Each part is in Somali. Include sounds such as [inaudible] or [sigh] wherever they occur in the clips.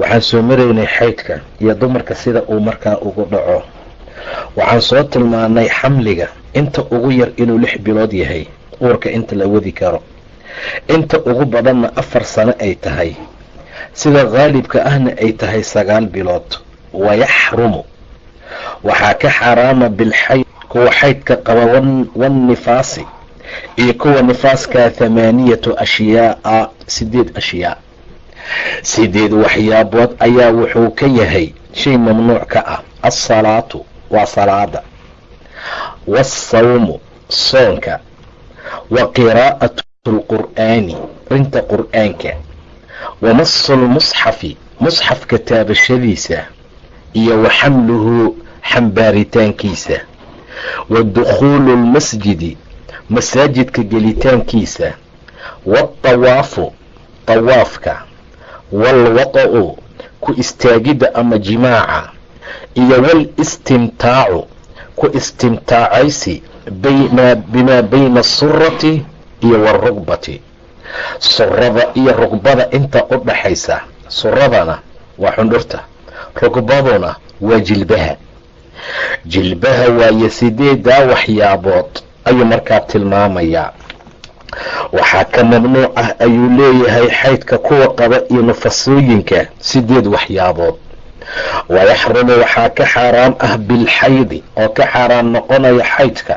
waxaan soo maraynay xaydka iyo dumarka sida uu markaa ugu dhaco. Waxaan soo tilmaanay xamliga inta ugu yar inuu lix bilood yahay uurka inta la wadi karo. Inta ugu badanna afar sano ay tahay. Sida khaalibka ahna ay tahay sagaal bilood. Wayaxrumu waxaa ka xaaraama bilxayd kuwa xaydka qaba wannifaasi iyo kuwa nifaaskaa thamaaniyatu ashyaaa sideed ashyaa sideed waxyaabood ayaa wuxuu ka yahay shay mamnuuc ka ah. Alsalaatu waa salaada. Waasawmu soonka. Wa qiraa'atu lqur'aani rinta qur'aanka. Wamasu lmusxafi musxafka taabashadiisa. Iyo wa xamluhu xambaaritaankiisa. Wa dukhuulu lmasjidi masaajidka gelitaankiisa. Waatawaafu tawaafka waalwada-u ku istaagidda ama jimaaca iyo walistimtaacu ku istimtaacaysi bimaa bayna asurati iyo waarugbati surada iyo rugbada inta u dhaxaysa suradana waa xundhurta rugbaduna waa jilbaha jilbaha waayo sideedaa waxyaabood ayuu markaa tilmaamayaa waxaa ka mamnuuc ah ayuu leeyahay xaydka kuwa qaba iyo nufasooyinka sideed waxyaabood. Wayaxrumu waxaa ka xaaraam ah bilxaydi oo ka xaaraam noqonaya xaydka.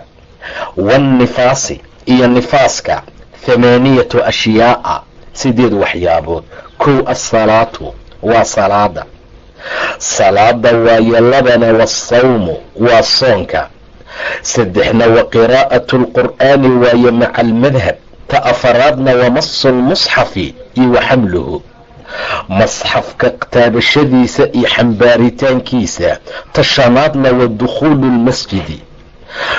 Waannifaasi iyo nifaaska thamaaniyatu ashyaaa sideed waxyaabood. Kow assalaatu waa salaada. Salaada waayo labana wasawmu waa soonka. Saddexna wa qiraa'atu lqur'aani waaye maca almadhab ta afaraadna wamasu lmusxafi iyo wa xamluhu masxafka taabashadiisa iyo xambaaritaankiisa ta shanaadna wa dukhuulu lmasjidi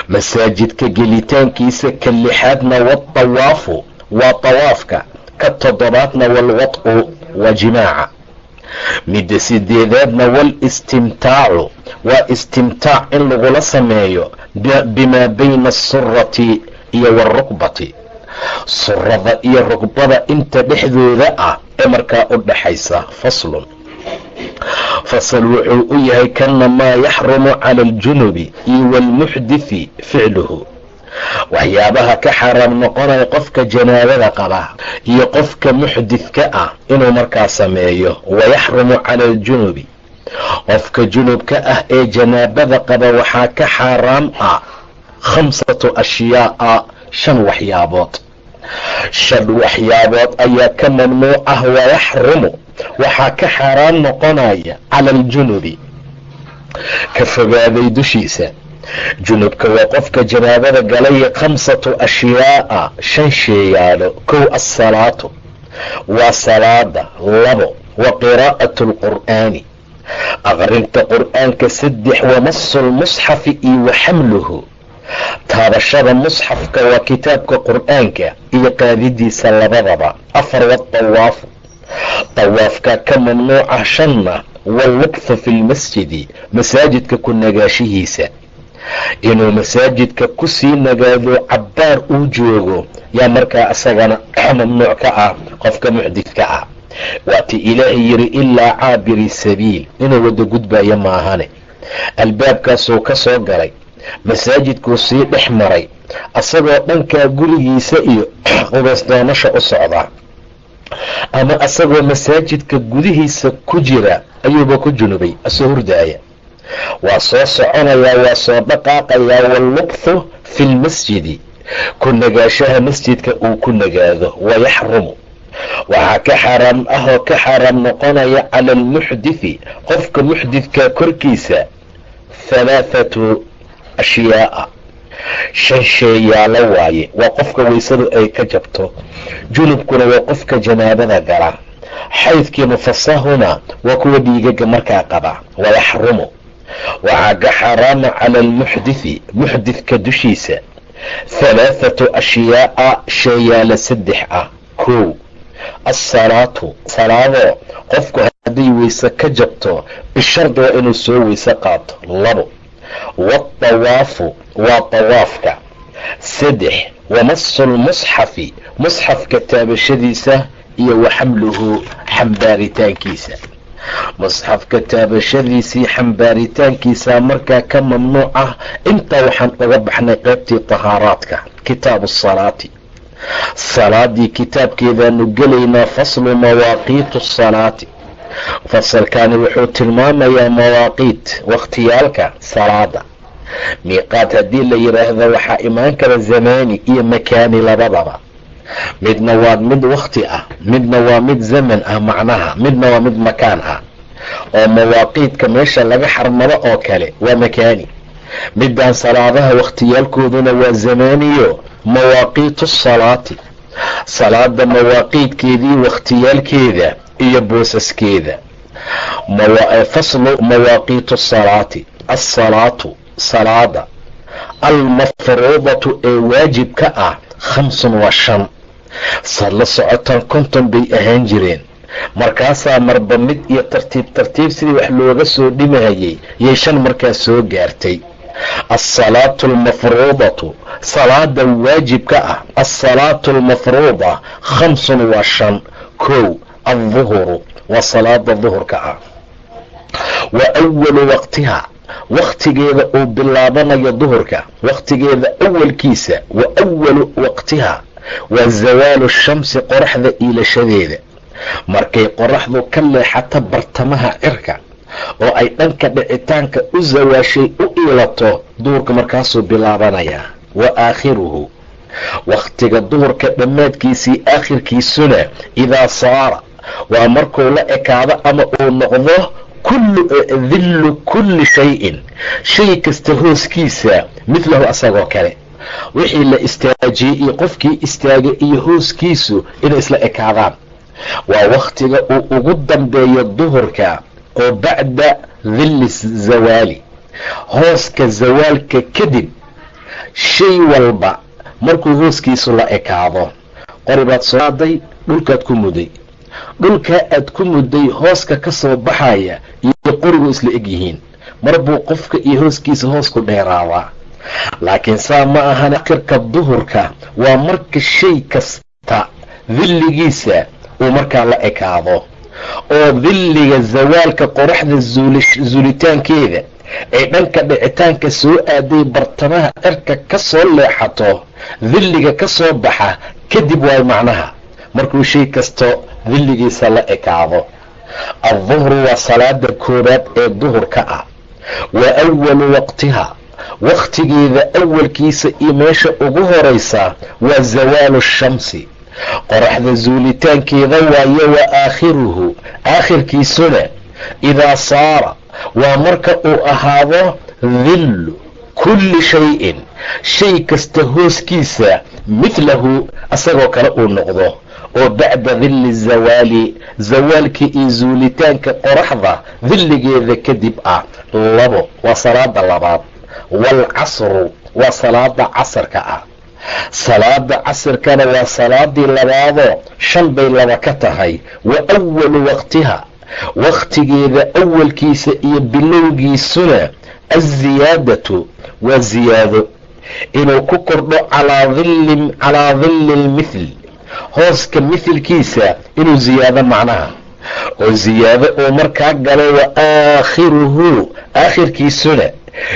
masaajidka gelitaankiisa ka lixaadna waatawaafu waa tawaafka ka toddobaadna waalwad'u waa jimaaca midda sideedaadna walistimtaacu waa istimtaac in lagula sameeyo bimaa bayna asurati iyo waarukbati surada iyo rugbada inta dhexdooda ah ee markaa u dhaxaysa faslun. Fasal wuxuu u yahay kana maa yaxrumu cala aljunubi iyo waalmuxdithi ficluhu. Waxyaabaha ka xaaraam noqonaya qofka janaabada qaba iyo qofka muxdidka ah inuu markaa sameeyo wayaxrumu cala aljunubi. Qofka junubka ah ee janaabada qaba waxaa ka xaaraam ah khamsatu ashyaaa shan waxyaabood shan waxyaabood ayaa ka mamnuuc ah wayaxrumu waxaa ka xaaraam noqonaya cala aljunubi ka fogaaday dushiisa. Junubka waa qofka janaabada galaya khamsatu ashyaaa shan sheeyaalo kow assalaatu. Waa salaada labo wa qiraa'atu lqur'aani aqrinta qur'aanka saddex wamasu lmusxafi iyo wa xamluhu taabashada musxafka waa kitaabka qur'aanka iyo qaadidiisa labadaba. Afar watawaafu tawaafka ka mamnuuca shanna wallubthu fi lmasjidi masaajidka ku nagaashihiisa inuu masaajidka ku sii nagaado cabbaar uu joogo yaa markaa isagana mamnuuc ka ah qofka muxdidka ah. Waati ilaahay yidhi ilaa caabiri sabiil inuu wada gudbayo maahane. Albaabkaasuu ka soo galay masaajidkuu sii dhex maray asagoo dhankaa gurigiisa iyo [clears throat] qubaysdoonasha u socdaa ama asagoo masaajidka gudihiisa ku jira ayuuba ku junubay asoo hurdaaya. Waa soo soconayaa waa soo dhaqaaqayaa wallubthu fi lmasjidi ku nagaashaha masjidka uu ku nagaado wayaxrumu waxaa ka xaaraam ah oo ka xaaraam noqonaya cala almuxdithi qofka muxdidka korkiisa. Halaathatu ashyaa'a shan sheeyaalo waaye. Waa qofka waysadu ay ka jabto. Junubkuna waa qofka janaabada gala. Xaydkii mufasahuna waa kuwa dhiigaga markaa qaba. Wayaxrumu waxaa ka xaaraama cala almuxdithi muxdidka dushiisa. Halaathatu ashyaa'a sheeyaalo saddex ah kow assalaatu. Salaadoo qofku hadday weyse ka jabto bishardi waa inuu soo weyse qaato. Labo waatawaafu waa tawaafka saddex wamasu lmusxafi musxafka taabashadiisa iyo wa xamluhu xambaaritaankiisa musxafka taabashadiisii xambaaritaankiisa markaa ka mamnuuc ah intaa waxaan uga baxnay qaybtii tahaaraadka kitaabu salaati salaadii kitaabkeedaanu gelaynaa faslu mawaaqiitu salaati fasalkani wuxuu tilmaamayaa mawaaqiit wakhtiyaalka salaada miiqaad haddii la yidhaahdo waxaa imaan kara zamaani iyo makaani labadaba. Midna waa mid wakti ah midna waa mid zaman ah macnaha midna waa mid makaan ah. Oo mawaaqiidka meesha laga xarmado oo kale waa makaani. Midaan salaadaha wakhtiyaalkooduna waa zamaaniyo mawaaqiitu salaati. Salaada mawaaqiidkeedii wakhtiyaalkeeda iyo boosaskeeda. Faslu mawaaqiitu salaati. Alsalaatu salaada. Almafruudatu ee waajibka ah khamsun waa shan. Sad la socotaan konton bay ahaan jireen. Markaasaa marba mid iyo tartiib tartiib sidii wax looga soo dhimahayay yay shan markaa soo gaartay. Alsalaatu almafruudatu salaada waajibka ah. Alsalaatu almafruuda khamsun waa shan. Kow alduhuru waa salaada duhurka ah wa awalu waqtiha wakhtigeeda uu bilaabanayo duhurka wakhtigeeda awalkiisa wa awalu waqtiha waa zawaalu shamsi qoraxda iilashadeeda markay qoraxdu ka leexato bartamaha cirka oo ay dhanka dhicitaanka u zawaashay u iilato duhurka markaasuu bilaabanayaa wa aakhiruhu wakhtiga duhurka dhammaadkiisii aakhirkiisuna idaa saara waa markuu la ekaado ama uu noqdo dillu kulli shayin. Shay kasta hooskiisa midlahu asagoo kale. Wixii la istaajiyey iyo qofkii istaagay iyo hooskiisu inay isla ekaadaan. Waa wakhtiga uu ugu dambeeyo duhurka oo bacda dilli zawaali. Hooska zawaalka kadib shay walba markuu hooskiisu la ekaado qori baad soo aaday dhulkaad ku muday dhulkaa aad ku mudday hooska ka soo baxaya iyo qorigu isla eg yihiin mar buu qofka iyo hooskiisa hoos ku dheeraadaa laakiin saa ma ahana kirka duhurka waa marka shay kasta dilligiisa uu markaa la ekaado. Oo dilliga zawaalka qoraxda zuulitaankeeda ay dhanka dhicitaanka soo aaday bartamaha cirka ka soo leexato dilliga ka soo baxa kadib waay macnaha markuu shay kasto dilligiisa la ekaado adduhru waa salaada koowaad ee duhurka ah. Wa awalu waqtiha. Wakhtigeeda awalkiisa iyo meesha ugu horaysa waa zawaalu shamsi. Qoraxda zuulitaankeeda waaye wa aakhiruhu aakhirkiisuna idaa saara waa marka uu ahaado dillu kulli shayin. Shay kasta hooskiisa midlahu asagoo kale uu noqdo oo bacda dilli zawaali zawaalka iyo zuulitaanka qoraxda dilligeeda kadib ah labo waa salaada labaad waalcasru waa salaada casarka ah. Salaada casirkana waa salaadii labaadoo shan bay laba ka tahay wa awalu waqtiha wakhtigeeda awalkiisa iyo bilowgiisuna alziyaadatu waa ziyaado inuu ku kordho calaa dilli lmithl hooska mithilkiisa inuu ziyaado macnaha. oo ziyaado uu markaa galo wa aakhiruhu aakhirkiisuna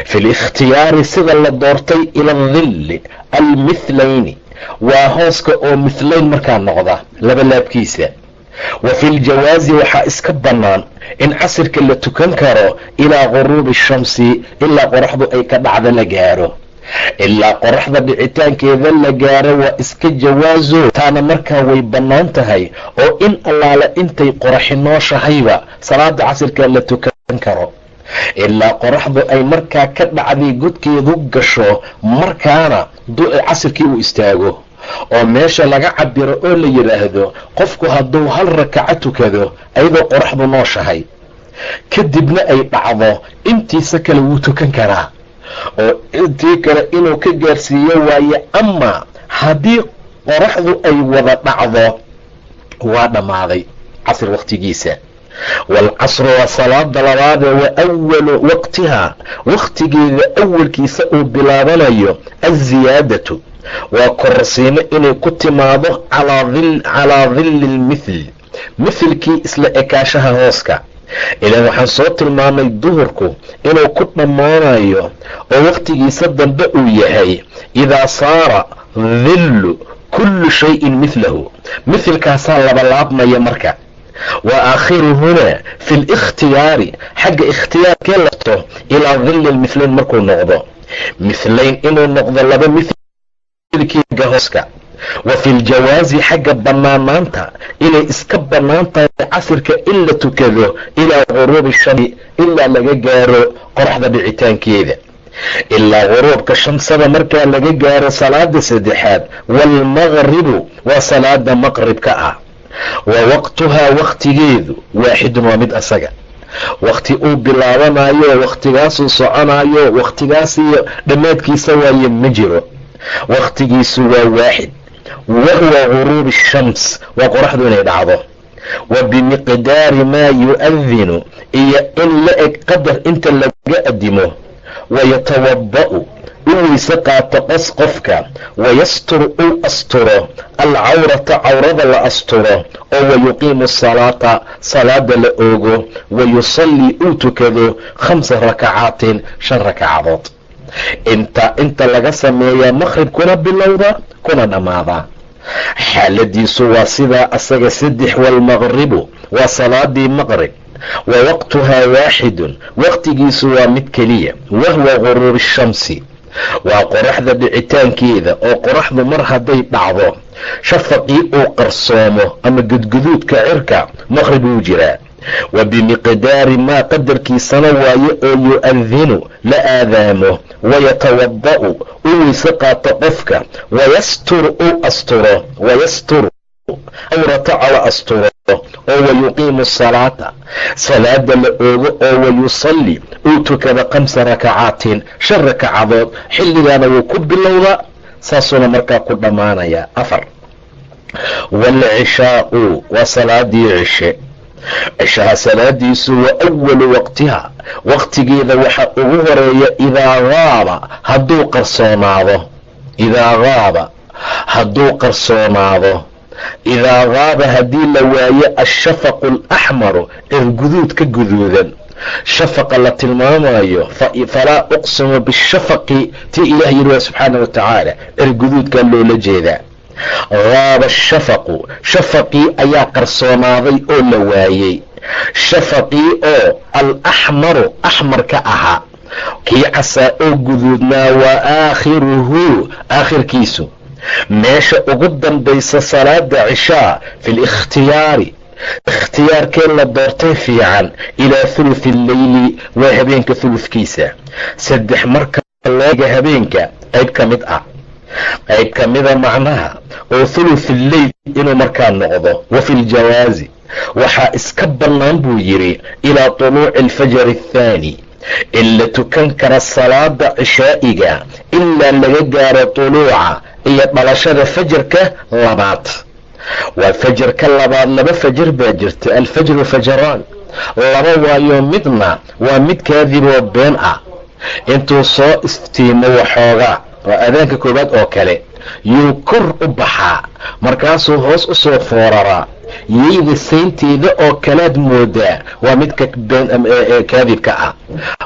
fi likhtiyaari sida la doortay ila dilli almithlayni. waa hooska oo mithlayn markaa noqda laba laabkiisa. wa fi ljawaazi waxaa iska bannaan in casirka la tukan karo ilaa guruubi shamsi ilaa qoraxdu ay ka dhacda la gaaro ilaa qoraxda dhicitaankeeda la gaaro waa iska jawaaso taana markaa way bannaan tahay oo in allaale intay qoraxi nooshahayba salaada casirka la tukan karo. Ilaa qoraxdu ay markaa ka dhacday godkeedu gasho markaana casirkii uu istaago. Oo meesha laga cabiro oo la yidhaahdo qofku hadduu hal rakaco tukado ayadoo qoraxdu nooshahay. Kadibna ay dhacdo intiisa kale wuu tukan karaa oo intii kale inuu ka gaarsiiyo waaye ama haddii qoraxdu ay wada dhacdo waa dhammaaday casr wakhtigiisa waalcasru waa salaada labaadee wa awalu waqtihaa wakhtigeeda awalkiisa uu bilaabanayo alziyaadatu waa kororsiimo inay ku timaado calaa dilli lmithl mithilkii isla ekaashaha hooska ilaan waxaan soo tilmaamay duhurku inuu ku dhammaanayo oo wakhtigiisa dambe uu yahay idaa saara dillu kullu shayin midlahu mithilkaasaa labalaabmaya marka. Wa aakhiruhuna fi likhtiyaari xagga ikhtiyaarkee lato ilaa dilli lmithlayn markuu noqdo. Mithlayn inuu noqdo laba mithilkiiga wa fi ljawaazi xagga bannaanaanta inay iska bannaan tahay casirka in la tukado ilaa guruubi shami ilaa laga gaaro qoraxda dhicitaankeeda. Ilaa guruubka shamsada markaa laga gaaro salaada saddexaad waalmaqribu waa salaada maqribka ah. Wa waqtuhaa wakhtigeedu waaxidun waa mid asaga. Wakhti uu bilaabanayo wakhtigaasuu soconayo wakhtigaasiyo dhammaadkiisa waaye ma jiro. Wakhtigiisu waa waaxid wahuwa guruubi shams waa qoraxdu inay dhacdo wa bimiqdaari maa yu-adinu iyo in la eg qadar inta laga adimo wayatawada'u u weyse qaato qas qofka wayasturu uu asturo alcawrata cawrada la asturo oo wayuqiimu asalaata salaada la oogo wayusallii uu tukado khamsa rakacaatin shan rakacadood inta inta laga sameeyaa maqrib kuna bilowda kuna dhammaadaa xaaladiisu waa sidaa asaga saddex waalmaqribu waa salaadii maqrib wa waqtuhaa waaxidun waqtigiisu waa mid keliya wahuwa guruubi shamsi. Waa qoraxda dhicitaankeeda oo qoraxdu mar hadday dhacdo shafaqii uu qarsoomo ama gudguduudka cirka maqrib wuu jiraa wa bimiqdaari maa qadarkiisana waaye oo yu-adinu la aadaamo wayatawada'u u weyse qaato qofka wayasturu uu asturo wayasturu awrata cala asturo oo wayuqiimu asalaata salaada la oogo oo wayusalli uu tukada khamsa rakacaatin shan rakacadood xilligaana wuu ku bilowdaa saasuuna markaa ku dhammaanayaa afar waalcishaau waa salaadii cishe cishaha salaadiisu wa awalu waqtiha. Waqtigeeda waxaa ugu horreeya idaa gaaba hadduu qarsoonaado idaa gaaba hadduu qarsoonaado idaa gaaba haddii la waayo ashafaqu alaxmaru cirguduud ka guduudan. Shafaqa la tilmaamayo falaa uqsimu bishafaqi tii ilaah yidhi waa subxaana wa tacaala cirguduudkaa loola jeedaa gaaba ashafaqu shafaqii ayaa qarsoonaaday oo la waayey. Shafaqii oo alaxmaru axmar ka ahaa. Kii casaa oo guduudnaa waa aakhiruhu aakhirkiisu. Meesha ugu dambaysa salaada cishaa fi likhtiyaari ikhtiyaarkee la doortay fiican ilaa thuluthi alleyli waa habeenka thulufkiisa saddex marka looga habeenka qayb ka mid ah qayb ka mida macnaha oo thuluth alleyl inuu markaa noqdo wa fi ljawaazi waxaa iska bannaan buu yidhi ilaa tuluuci alfajari athaani in la tukan kara salaada cishaa'iga ilaa laga gaaro tuluuca iyo dhalashada fajarka labaad. Waa fajarka labaad laba fajar baa jirta alfajru fajaraan. Laba waayo midna waa mid kaadiboo been ah. Intuu soo iftiimo waxoogaa waa aadaanka koowaad oo kale. Yuu kor u baxaa markaasuu hoos u soo fooraraa yeyda saynteeda oo kalaad moodaa waa midka kaadibka ah.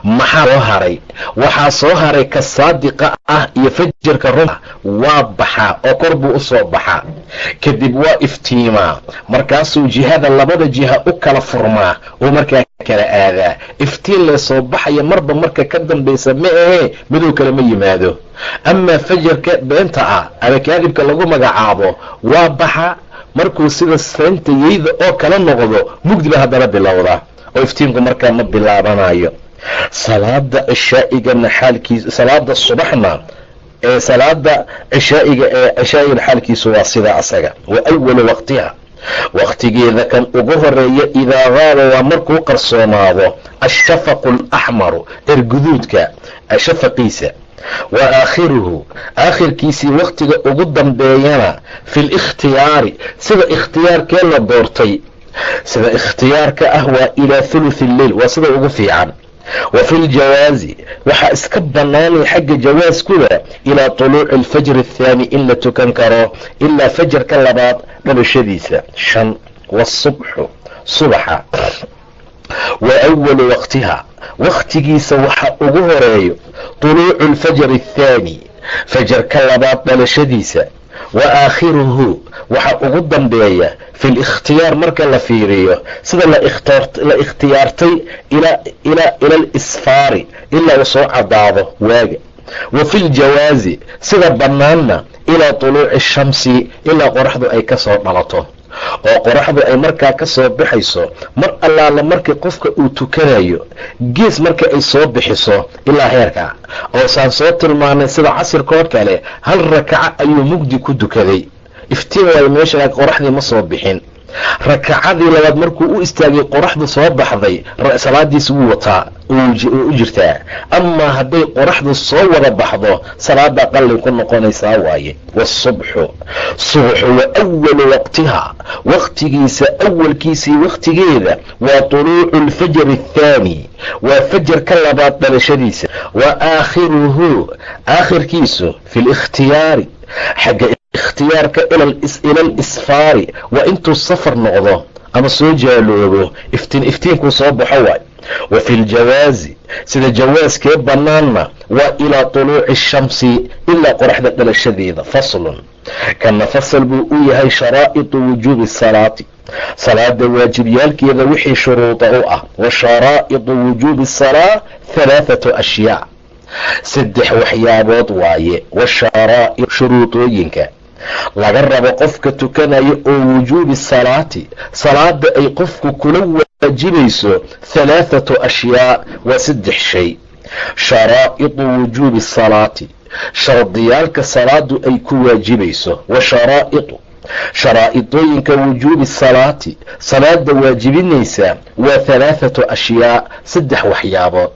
Maxaa soo haray? Waxaa soo haray ka saadiqa ah iyo fajarka runta. Waa baxaa oo kor buu u soo baxaa kadib waa iftiimaa. Markaasuu jihada labada jiha u kala furmaa. Oo markaa kala aadaa iftiin lee soo baxaya marba marka ka dambaysa ma ahee kale ma yimaado. Amaa fajarka beenta ah ama kaadibka lagu magacaabo waa baxa markuu sida saynta yeyda oo kala noqdo mugdiba haddana bilowda. Oo iftiinku markaa ma bilaabanayo. Salaada cishaa'igana xaalkiisa salaada subaxna ee salaada cishaa'iga ee cishaa'iga xaalkiisu waa sidaa asaga. Wa awalu waqtiha wakhtigeeda kan ugu horreeya idaa qaaba waa markuu qarsoomaado ashafaqu alaxmaru erguduudka shafaqiisa wa aakhiruhu aakhirkiisii wakhtiga ugu dambeeyana fi likhtiyaari sida ikhtiyaarkee la doortay. Sida ikhtiyaarka ah waa ilaa thuluthi lleil waa sida ugu fiican wa fi ljawaazi waxaa iska bannaanay xagga jawaaskuda ilaa tuluuci alfajri athaani in la tukan karo ilaa fajarka labaad dhalashadiisa shan wasubxu subaxa. Wa awalu waqtiha wakhtigiisa waxa ugu horeeyo tuluucu alfajri athaani fajarka labaad dhalashadiisa wa aakhiruhu waxa ugu dambeeya fi likhtiyaar marka la fiiriyo sida la ikhtiyaartay ila alisfaari ilaa uu soo cadaado waaga wa fi ljawaazi sida bannaanna ilaa tuluuci shamsi ilaa qoraxdu ay ka soo dhalato. Oo qoraxdu ay markaa ka soo baxayso mar allaala markii qofka uu tukanayo gees marka ay soo bixiso ilaa heerka oo saan soo tilmaanay sida casirkoo kale hal rakaco ayuu mugdi ku dukaday iftiin waayo meesha qoraxdii ma soo bixin. Rakacadii labaad markuu u istaagay qoraxdu soo baxday salaadiis wuu wataa u jirtaa. Amaa hadday qoraxdu soo wada baxdo salaada qallay ku noqonaysaa waaye. Wasubxu subxu wa awalu waqtiha. Waqtigiisa awalkiisii wakhtigeeda waa tuluucu alfajri athaani. Waa fajarka labaad dhalashadiisa. Wa aakhiruhu aakhirkiisu fi likhtiyaari xagga ikhtiyaarka ila alisfaari waa intuu safar noqdo ama soo jaaloobo iftiin iftiinkuu soo baxo waay wa fi ljawaazi sida jawaaskee bannaanna waa ilaa tuluuci shamsi ilaa qoraxda dhalashadeeda faslun kana fasal buu u yahay sharaa'itu wujuubi salaati salaada waajibyaalkeeda wixii shuruuda u ah wa sharaa'itu wujuubi salaa halaathatu ashyaa saddex waxyaabood waaye wa shuruudooyinka laga rabo qofka tukanaya oo wujuubi salaati salaada ay qofku kula waajibayso halaathatu ashyaa waa saddex shay. Sharaa'idu wujuubi salaati shardiyaalka salaadu ay ku waajibayso wa sharaa'idu. Sharaa'idooyinka wujuubi salaati salaada waajibinaysa waa halaathatu ashyaa saddex waxyaabood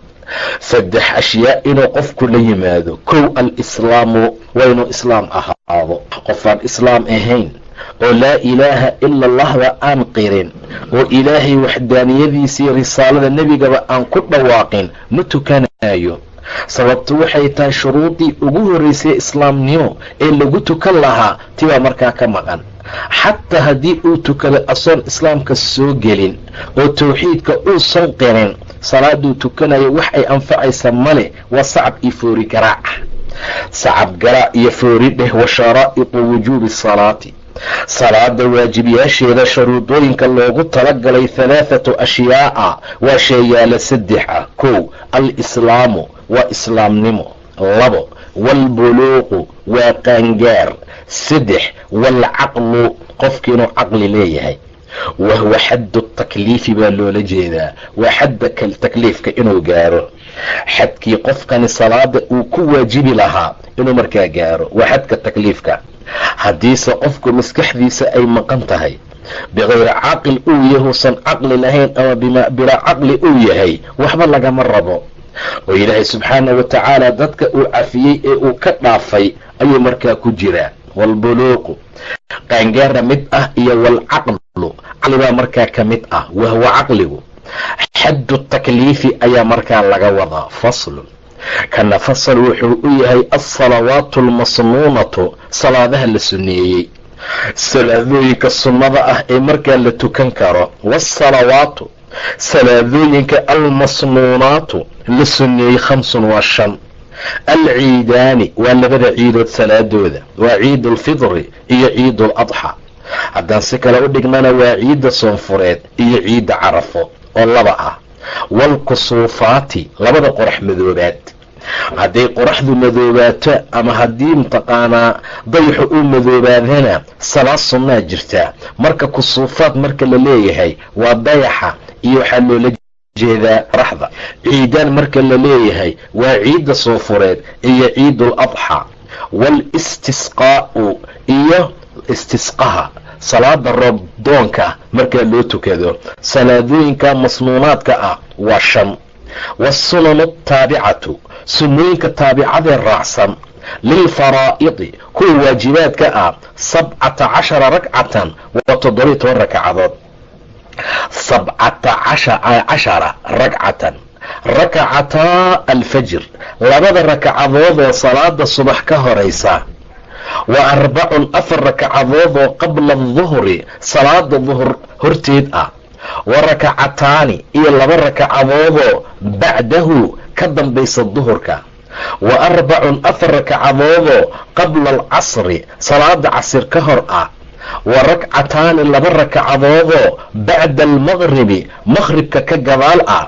saddex ashyaa inuu qofku la yimaado. Kow alislaamu waa inuu islaam ahaado. Qofaan islaam ahayn oo laa ilaaha ila allahba aan qirin oo ilaahay waxdaaniyadiisii risaalada nebigaba aan ku dhawaaqin ma tukanayo sababtu waxay tahay shuruudii ugu horreysay islaamnimo ee lagu tukan lahaa tibaa markaa ka maqan. Xataa haddii uu tukado asoon islaamka soo gelin oo tawxiidka uusan qirin salaaduu tukanayo wax ay anfacaysa male waa sacab iyo foori garaac sacab garaac iyo foori dheh wa sharaa'itu wujuubi salaati. Salaada waajibyaasheeda shuruudooyinka loogu talagalay halaathatu ashyaa'a waa sheeyaala saddex ah. Kow al-islaamu waa islaamnimo. Labo waalbuluuqu waa qaangaar. Saddex waalcaqlu qofki inuu caqli leeyahay wahuwa xaddu takliifi baa loola jeedaa. Waa xadda takliifka inuu gaaro. Xadkii qofkani salaada uu ku waajibi lahaa inuu markaa gaaro. Waa xadka takliifka. Haddiise qofku maskaxdiisa ay maqan tahay. Bikayri caqil uu yahuusan caqli lahayn ama bilaa caqli uu yahay waxba lagama rabo. Oo ilaahay subxaana wa tacaala dadka uu cafiyey ee uu ka dhaafay ayuu markaa ku jiraa waalbuluuqu qaangaara mid ah iyo waalcaqlu caqlibaa markaa ka mid ah wahuwa caqligu xaddu takliifi ayaa markaa laga wadaa faslun kana fasal wuxuu u yahay alsalawaatu almasnuunatu salaadaha la sunneeyey salaadooyinka sunnada ah ee markaa la tukan karo waasalawaatu salaadooyinka almasnuunaatu la sunneeyey khamsun waa shan alciidaani waa labada ciidood salaadooda. Waa ciid ulfidri iyo ciid ul adxa haddaan si kale u dhignana waa ciidda soonfureed iyo ciidda carafo oo laba ah. Waalkusuufaati labada qorax madoobaad. Hadday qoraxdu madoobaato ama haddii mataqaanaa dayaxu uu madoobaadana salaad sunnaa jirtaa. Marka kusuufaad marka la leeyahay waa dayaxa iyo waxaa loola jeedaa qoraxda ciidaan marka la leeyahay waa ciidda soofureed iyo ciidul adxa. Waalistisqaa'u iyo istisqaha. Salaada roobdoonka markaa loo tukado salaadooyinka masnuunaadka ah waa shan. Waasunanu taabicatu sunnooyinka taabicadee raacsan. Lilfaraa'idi kuwa waajibaadka ah sabcata cashara ragcatan waa toddobiyo toban rakacadood sabcata cashara ragcatan rakacataa alfajr labada rakacadoodoo salaada subax ka horaysa wa arbacun afar rakacadoodoo qabla aduhri salaada duhur horteed ah wa rakacataani iyo laba rakacadoodoo bacdahu ka dambaysa duhurka wa arbacun afar rakacadoodoo qabla alcasri salaada casir ka hor ah wa rakcataani laba rakacadoodoo bacda almaqribi maqhribka ka gadaal ah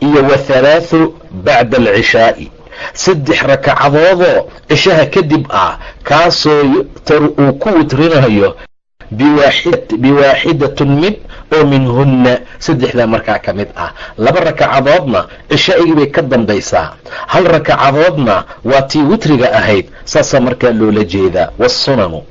iyo wa halaathu bacda alcishaa'i saddex rakacadoodoo cishaha kadib ah kaasoo yu'taru uu ku witrinayo biwaaxidatin mid oo minhunna saddexdaa markaa ka mid ah. Laba rakacadoodna cishaa'igii bay ka dambaysaa. Hal rakacadoodna waa tii witriga ahayd saasaa markaa loola jeedaa. Waasunanu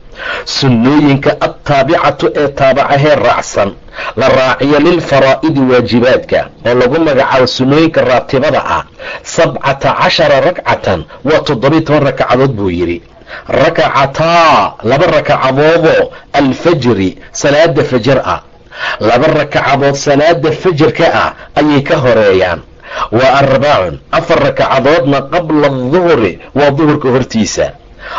sunnooyinka attaabicatu ee taabacahee raacsan la raaciyo lilfaraa'idi waajibaadka oo lagu magacaabo sunnooyinka raatibada ah sabcata cashara ragcatan waa toddobiyo toban rakacadood buu yidhi. Rakacataa laba rakacadoodoo alfajri salaada fajar ah. Laba rakacadood salaada fajarka ah ayay ka horeeyaan. Wa arbacun afar rakacadoodna qabla aduhri waa duhurka hortiisa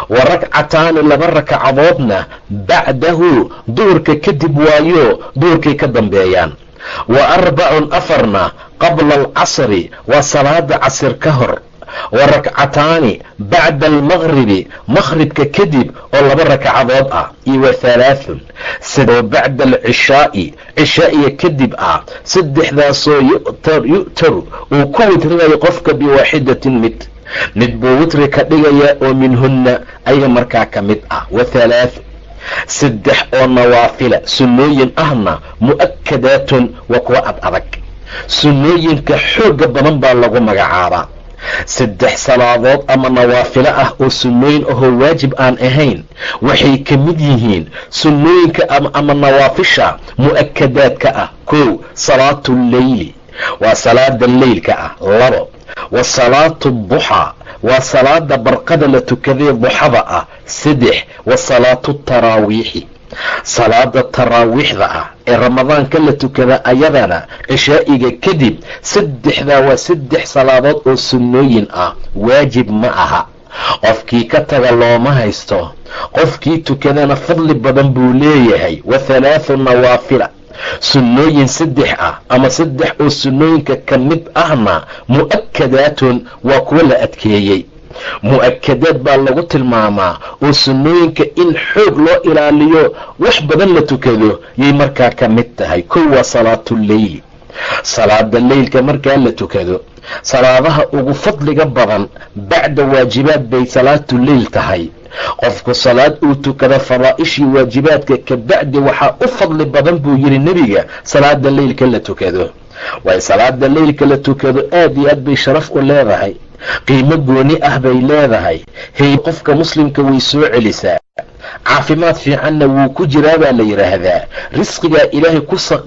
wa rakcataani laba rakacadoodna bacdahu duhurka kadib waayo duhurkay ka dambeeyaan. Wa arbacun afarna qabla alcasri waa salaada casir ka hor. Wa rakcataani bacda almaqribi maqhribka kadib oo laba rakacadood ah iyo wa halaathun sidoo bacda alcishaa'i cishaa'iga kadib ah saddexdaasoo yu'taru uu ku witrinayo qofka biwaaxidatin mid mid buu witri ka dhigayaa oo minhunna ayaga markaa ka mid ah. Wa halaathun saddex oo nawaafila sunnooyin ahna mu'akadaatun waa kuwa ad adag. Sunnooyinka xoogga badan baa lagu magacaabaa. Saddex salaadood ama nawaafilo ah oo sunnooyin ahoo waajib aan ahayn waxay ka mid yihiin sunnooyinka ama nawaafisha mu'akadaadka ah. Kow salaatu lleyli waa salaada leylka ah labo wa salaatu duxaa waa salaada barqada la tukadee duxada ah saddex. Wa salaatu taraawiixi. Salaada taraawiixda ah ee ramadaanka la tukada ayadana cishaa'iga kadib saddexdaa waa saddex salaadood oo sunnooyin ah. Waajib ma aha. Qofkii ka taga looma haysto. Qofkii tukadana fadli badan buu leeyahay. Wa halaathu nawaafila sunnooyin saddex ah ama saddex oo sunnooyinka ka mid ahna mu'akadaatun waa kuwo la adkeeyey. Mu'akadaad baa lagu tilmaamaa oo sunnooyinka in xoog loo ilaaliyo wax badan la tukado yay markaa ka mid tahay. Kow waa salaatuleyli salaada leylka markaa la tukado. Salaadaha ugu fadliga badan bacda waajibaad bay salaatuleyl tahay qofku salaad uu tukada faraa'ishii waajibaadka ka bacdi waxaa u fadli badan buu yidhi nebiga salaada leylka la tukado. Waayo salaada leylka la tukado aad iyo aad bay sharaf u leedahay qiimo gooni ah bay leedahay. Hey qofka muslimka way soo celisaa. Caafimaad fiicanna wuu ku jiraa baa la yidhaahdaa risqigaa ilaahay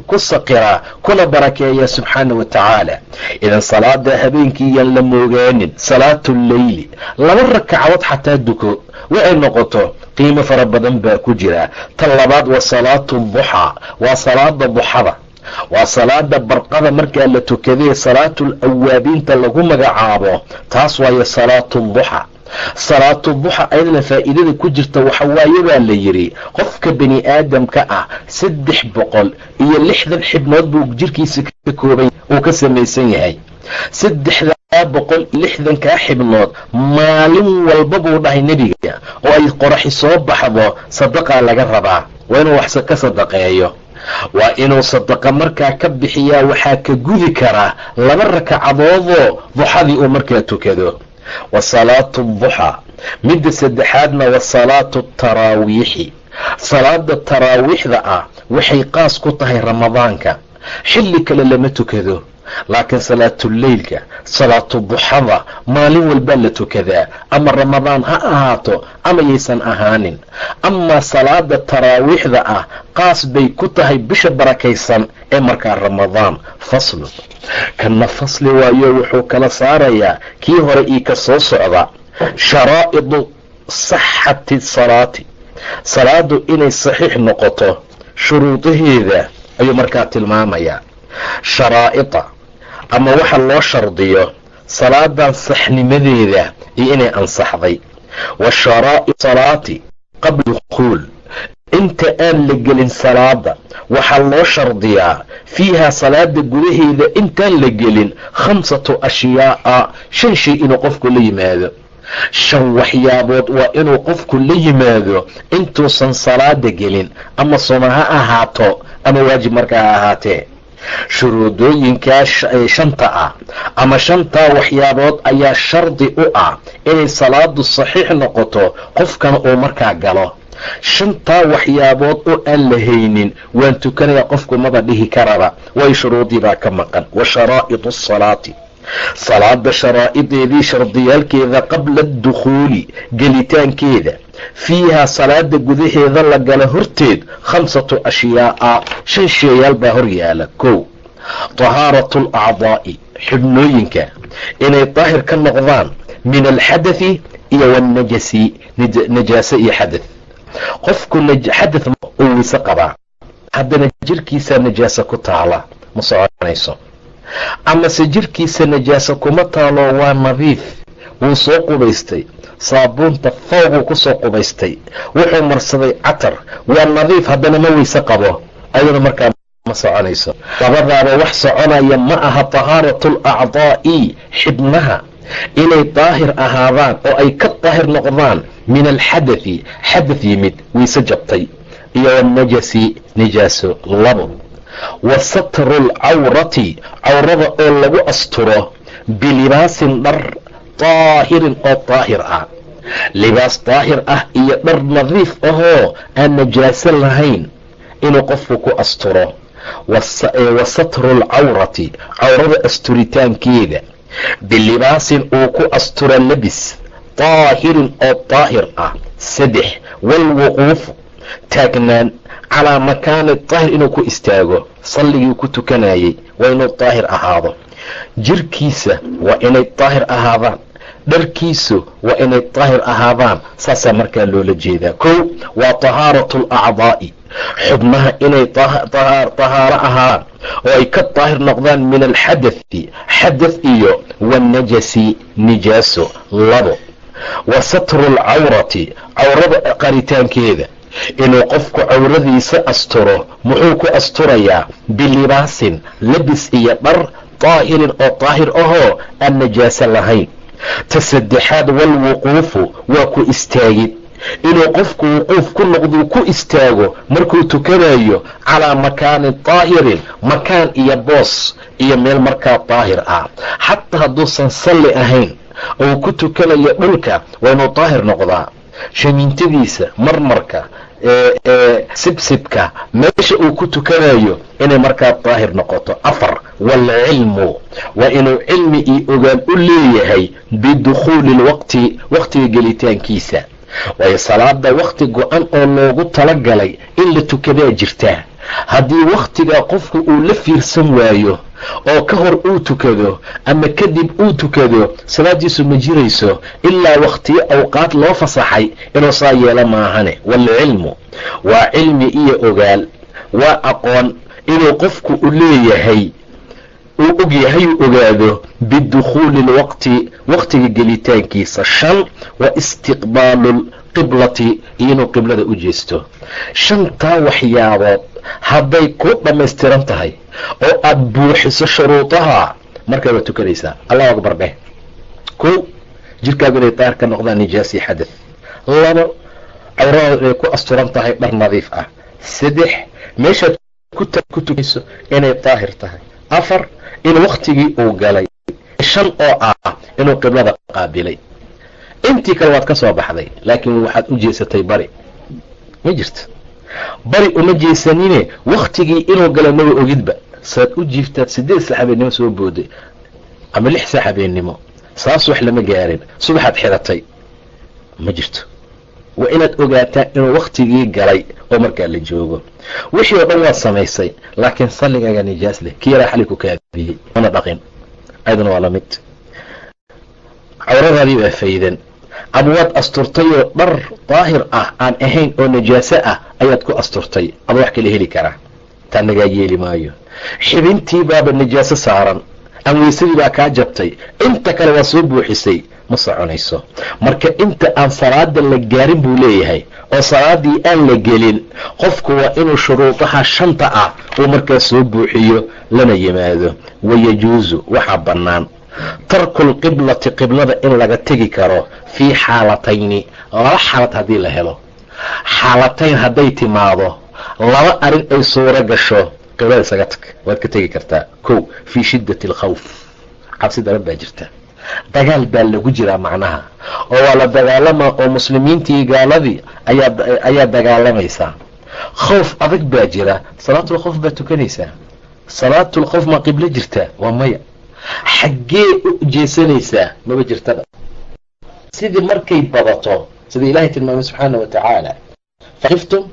ku saqiraa kuna barakeeya subxaana wa tacaala. Idan salaada habeenkii yaan la moogaanin salaatuleyli laba rakacadood xataa duko waxay noqoto qiimo fara badan baa ku jira. Tan labaad waa salaatu duxaa waa salaada duxada waa salaada barqada markaa la tukadee salaatul awaabiinta lagu magacaabo taas waayo salaatu duxa salaatu duxa ayadana faa'iidada ku jirta waxawaaye baa la yidhi qofka bani aadamka ah saddex boqol iyo lixdan xibnood buu jirkiisa ka kooban uu ka samaysan yahay saddexdaa boqol lixdankaa xibnood maalin walba buu dhahay nebiga oo ay qoraxi soo baxdo sadaqaa laga rabaa waa inuu wax ka sadaqeeyo. Waa inuu sadaqa markaa ka bixiyaa waxaa ka gudi karaa laba rakacadoodoo duxadii uu markaa tukado. Wa salaatu duxaa midda saddexaadna wa salaatu taraawiixi. Salaada taraawiixda ah waxay qaas ku tahay ramadaanka. Xilli kale lama tukado laakiin salaatuleylka salaatu duxada maalin walbaa la tukadaa. Ama ramadaan ha ahaato ama yaysan ahaanin. Amaa salaada taraawiixda ah qaas bay ku tahay bisha barakaysan ee markaa ramadaan faslun kana fasli waayo wuxuu kala saarayaa kii hore ii ka soo socda sharaa'idu saxati salaati. Salaadu inay saxiix noqoto shuruudaheeda ayuu markaa tilmaamayaa. Sharaa'ida ama waxa loo shardiyo salaadan saxnimadeeda iyo inay ansaxday. Wa sharaa'idu salaati qabla dukhuul inta aan la gelin salaada waxaa loo shardiyaa fiiha salaada gudaheeda intaan la gelin khamsatu ashyaa'a shan shay inuu qofku la yimaado. Shan waxyaabood waa inuu qofku la yimaado intuusan salaada gelin ama suma ha ahaato ama waajib markaa ha ahaatee shuruudooyinkaa shanta ah ama shantaa waxyaabood ayaa shardi u ah inay salaadu saxiix noqoto qofkana uu markaa galo. Shantaa waxyaabood oo aan la haynin waan tukanayaa qofku maba dhihi karaba. Way shuruudii baa ka maqan. Wa sharaa'idu asalaati salaada sharaa'ideedii shardiyaalkeeda qabla adukhuuli gelitaankeeda fiihaa salaada gudaheeda la gala horteed khamsatu ashyaa'a shan sheeyaal baa hor yaalla kow. Tahaaratu alacdaa'i xibnooyinka inay daahir ka noqdaan min alxadathi iyo wannajasi najaase iyo xadath. Qofku xadath uu weyse qabaa. Haddana jirkiisa najaasa ku taala ma soconayso amase jirkiisa najaasa kuma taalo waa nadiif. Wuu soo qubaystay saabuunta fawbuu ku soo qubaystay. Wuxuu marsaday catar. Waa nadiif haddana ma weyse qabo. Ayada markaa ma soconayso. Labadaaba wax soconaya ma aha tahaaratu alacdaa'i xibnaha inay daahir ahaadaan oo ay ka daahir noqdaan min alxadathi xadath yimid weyse jabtay. Iyo wanajasi nijaaso labo. Wa satru alcawrati cawrada oo lagu asturo bilibaasin dhar daahirin oo daahir ah libaas daahir ah iyo dhar nadiif ahoo aan najaaso lahayn inuu qofku ku asturo. Wa satru alcawrati cawrada asturitaankeeda. Bilibaasin uu ku asturo labis. Daahirin oo daahir ah. Saddex walwuquufu taagnaan calaa makaani daahir inuu ku istaago. Salligii ku tukanayay waa inuu daahir ahaado jirkiisa waa inay daahir ahaadaan. Dharkiisu waa inay daahir ahaadaan saasaa markaa loola jeedaa. Kow waa tahaaratu alacdaa'i xubnaha inay tahaaro ahaan oo ay ka daahir noqdaan min alxadathi xadath iyo wanajasi nijaaso labo. Wa satru alcawrati cawrada qaritaankeeda. Inuu qofku cawradiisa asturo muxuu ku asturayaa? Bilibaasin labis iyo dhar daahirin oo daahir ahoo aan najaaso lahayn ta saddexaad walwuquufu waa ku istaagid inuu qofku wuquuf ku noqduu ku istaago markuu tukanayo calaa makaanin daahirin makaan iyo boos iyo meel markaa daahir ah xataa hadduusan salli ahayn oo ku tukanayo dhulka waa inuu daahir noqdaa shamiintadiisa marmarka sibsibka meesha uu ku tukanayo inay markaa daahir noqoto. Afar waalcilmu waa inuu cilmi iyo ogaan u leeyahay bidukhuuli lwaqti waqtiga gelitaankiisa. Waayo salaada wakhti go-an oo loogu talagalay in la tukadaa jirtaa haddii wakhtigaa qofku uu la fiirsan waayo oo ka hor uu tukado ama kadib uu tukado salaadiisu ma jirayso ilaa wakhtiyo awqaad loo fasaxay inuu saa yeelo maahane. Waalcilmu waa cilmi iyo ogaal waa aqoon inuu qofku u leeyahay uu og yahay uu ogaado bidukhuuli lwaqti waqtiga gelitaankiisa. Shan wa istiqbaalu lqiblati iyo inuu qiblada u jeesto. Shantaa waxyaabood hadday ku dhammaystiran tahay oo aada buuxiso shuruudaha markaa waad tukanaysaa allahu akbar dheh kow jirkaagu inay daahir ka noqdaan nijaasi xadad labo cawradaadu inay ku asturan tahay dhar nadiif ah. Saddex meeshaad ku tukayso inay daahir tahay. Afar in waktigii uu galay. Shan oo ah inuu qiblada qaabilay intii kale waad ka soo baxday laakiin waxaad u jeesatay bari. Ma jirto. Bari uma jeesanine waktigii inuu galay maba ogidba. Saad u jiiftaad sideed habeennimo soo booday ama lix sax habeennimo saas wax lama gaarin. Subaxaad xiratay. Ma jirto. Waa inaad ogaataa inuu waktigii galay oo markaa la joogo. Wixii oo dhan waad samaysay laakiin salligaaga nijaas leh kii yaraa xali ku kaabiyey mana dhaqin. Ayaduna waa la mid cawradaadii baa faydan ama waad asturtayoo dhar daahir ah aan ahayn oo najaaso ah ayaad ku asturtay. Ama wax kala heli karaa taa nagaa yeeli maayo. Xibintii baaba najaaso saaran. Ama weysadii baa kaa jabtay. Inta kale waa soo buuxisay. Ma soconayso. Marka inta aan salaada la gaarin buu leeyahay oo salaadii aan la gelin qofku waa inuu shuruudaha shanta ah uu markaa soo buuxiyo lana yimaado. Wayajuusu waxaa bannaan tarku lqiblati qiblada in laga tegi karo fii xaalatayni laba xaalad haddii la helo. Xaalatayn hadday timaado laba arrin ay suuro gasho qiblada isaga tag waad ka tegi kartaa. Kow fii shiddati alkhawf. Cabsi daran baa jirta. Dagaal baa lagu jiraa macnaha. Oo waa la dagaalamaa oo muslimiintii gaaladii ayaa dagaalamaysaa khawf adag baa jira. Salaatulkhawf baa tukanaysaa salaatulkhawf ma qiblo jirtaa waa maya xaggee u jeesanaysaa maba jirtaba. Sidii markay badato sida ilaahay tilmaamay subxaana wa tacaala fakiftum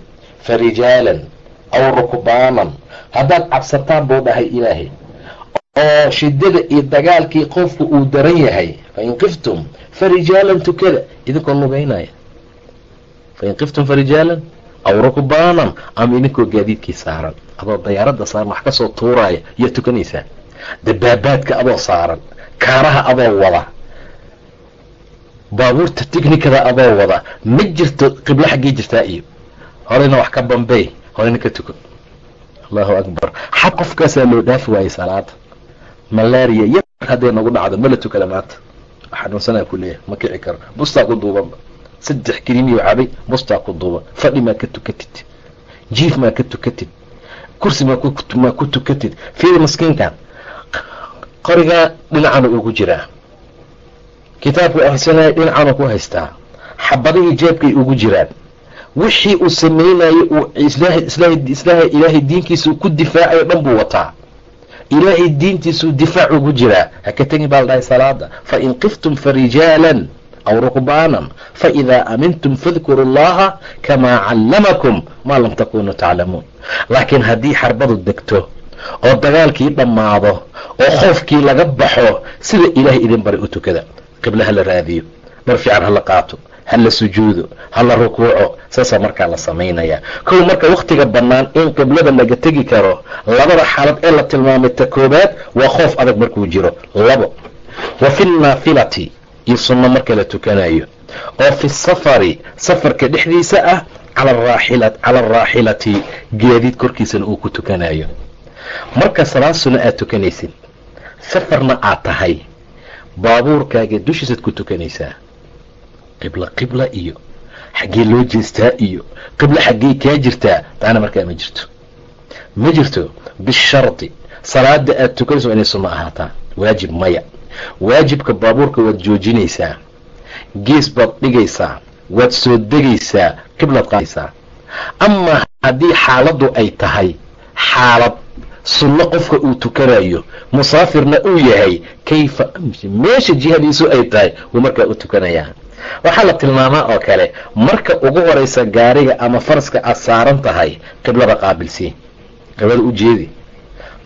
fa rijaalan aw rukbaanan. Haddaad cabsataan buu dhahay ilaahay oo shidada iyo dagaalkii qofku uu daran yahay fain qiftum fa rijaalan tukada. Idinkoo lugaynaya fain qiftum fa rijaalan aw rukbaanan. Ama idinkoo gaadiidkii saaran adoo dayaaradda saaran wax ka soo tuuraaya yaa tukanaysaa dabaabaadka adoo saaran. Kaaraha adoo wada. Baabuurta tiknikada adoo wada. Ma jirto qiblo xaggee jirtaa iyo. Horeyna wax ka bambey. Horeyna ka tuko. Allahu akbar. Xaq qofkaasaa loo dhaafi waayey salaada malaria yar hadday nagu dhacdo mala tukada maanta xanuunsanaa ku leeyahay ma kici karo. Bustaa ku duubanba saddex kelimiyo cabay bustaa ku duuban. Fadhi maa ka tukatid. Jiif maa ka tukatid. Kursi maa ku tukatid. Fiiri maskiinkan qorigaa dhinacana ugu jiraa. Kitaabku ahrisanaya dhinacana ku haystaa xabadihii jeebkay ugu jiraan. Wixii uu samaynayo uu ilaahay diinkiisa ku difaacayo dhan buu wataa. Ilaahay diintiisuu difaac ugu jiraa haka tegin baa la dhahay salaada. Fain qiftum farijaalan aw rukbaanan faidaa amintum fadkuru llaha kamaa callamakum maa lam takunuu taclamuun laakiin haddii xarbadu degto oo dagaalkii dhammaado oo khoofkii laga baxo sida ilaahay idin bari u tukada. Qibla ha la raadiyo dhar fiican ha la qaato ha la sujuudo ha la rukuuco saasaa markaa la samaynayaa kow marka wakhtiga bannaan in qiblada laga tegi karo labada xaalad ee la tilmaamay ta koobaad waa khoof adag markuu jiro. Labo wa fi lnaafilati iyo sunno marka la tukanayo. Oo fi safari safarka dhexdiisa ah cala alraaxilati geediid korkiisana uu ku tukanayo marka salaad sunno aad tukanaysid safarna aad tahay baabuurkaaga dushiisaad ku tukanaysaa. Qibla qibla iyo xaggee loo jeestaa iyo qibla xaggey kaa jirtaa taana markaa ma jirto. Ma jirto bishardi salaada aad tukanayso inay sunno ahaataa. Waajib maya. Waajibka baabuurka waad joojinaysaa. Gees baad dhigaysaa. Waad soo degaysaa. Qiblaad qaadaysaa. Amaa haddii xaaladdu ay tahay xaalad sunno qofka uu tukanayo musaafirna uu yahay kayfa meesha jihadiisu ay tahay wuu markaa u tukanayaa. Waxaa la tilmaamaa oo kale marka ugu horaysa gaariga ama faraska aad saaran tahay qiblada qaabilsii qiblada u jeedi.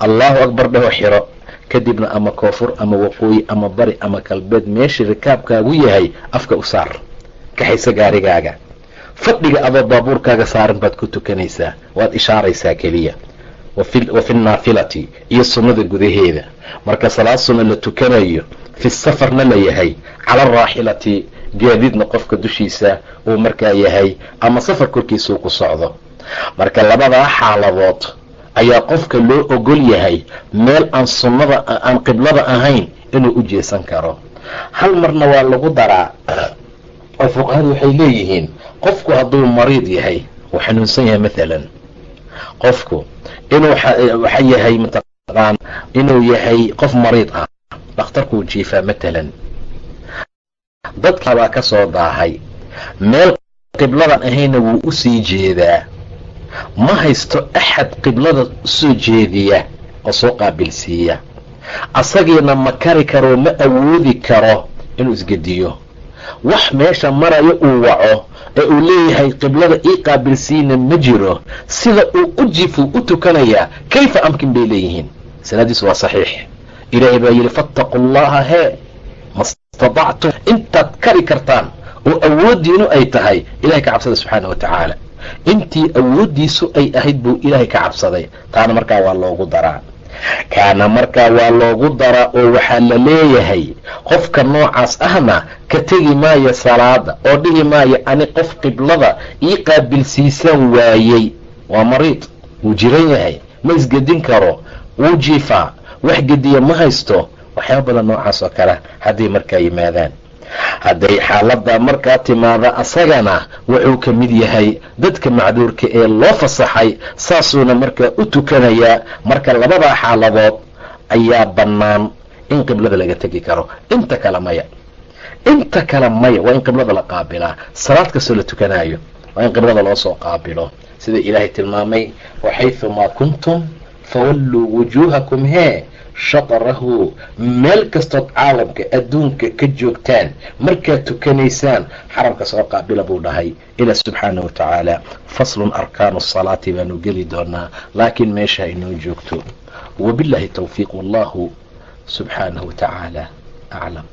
Allahu akbar dhaho xiro. Kadibna ama koonfur ama waqooyi ama bari ama galbeed meesha rikaabkaagu yahay afka u saar. Kaxaysa gaarigaaga. Fadhiga adoo baabuurkaaga saaran baad ku tukanaysaa. Waad ishaaraysaa keliya wa fi naafilati iyo sunnada gudaheeda. Marka salaad sunna la tukanayo fi safarna la yahay cala araaxilati gaadiidna qofka dushiisa uu markaa yahay ama safar korkiisuu ku socdo. Marka labadaa xaaladood ayaa qofka loo ogol yahay meel aan sunnada aan qiblada ahayn inuu u jeesan karo. Hal marna waa lagu daraa oo fuqahadu waxay leeyihiin qofku hadduu mariid yahay uu xanuunsan yahay maalan qofku inuu waxa yahay mataqaan inuu yahay qof mariid ah dhakhtarkuu jiifaa matalan dadkaabaa ka soo daahay meel qibladan ahayna wuu u sii jeedaa. Ma haysto axad qiblada u soo jeediya oo soo qaabilsiiya asagiina ma kari karo ma awoodi karo inuu isgediyo. Wax meesha marayo uu waco ee uu leeyahay qiblada ii qaabilsiina ma jiro sida uu u jifuu u tukanayaa kayfa amkin bay leeyihiin? Salaadiisu waa saxiix. Ilaahay baa yidhi fattaqu llaha hee mastadactum intaad kari kartaan oo awooddiinu ay tahay ilahay ka cabsada subxaana wa tacaala. Intii awooddiisu ay ahayd buu ilaahay ka cabsaday. Taana markaa waa loogu daraa kaana markaa waa loogu daraa oo waxaa la leeyahay qofka noocaas ahna ka tegi maayo salaada oo dhihi maayo ani qof qiblada ii qaabilsiisan waayey. Waa mariid wuu jiran yahay ma isgedin karo. Wuu jiifaa wax gediya ma haysto. Waxyaaba badan noocaas oo kale hadday markaa yimaadaan hadday xaaladda markaa timaada asagana wuxuu ka mid yahay dadka macduurka ee loo fasaxay saasuuna markaa u tukanayaa marka labadaa xaaladood ayaa bannaan in qiblada laga tegi karo. Inta kale maya. Inta kale maya waa in qiblada la qaabilaa salaad kastoo la tukanaayo waa in qiblada loo soo qaabilo. Sida ilaahay tilmaamay waxayumaa kuntum fawalluu wujuuhakum. Hee shatarahu meel kastood caalamka adduunka ka joogtaan markaad tukanaysaan xaramka soo qaabila buu dhahay. Ilaa subxaana wa tacaala faslun arkaanu salaati baanu geli doonaa laakiin meesha inoo joogto. Wabillahi towfiiq wallahu subxaanahu wa tacaala aclam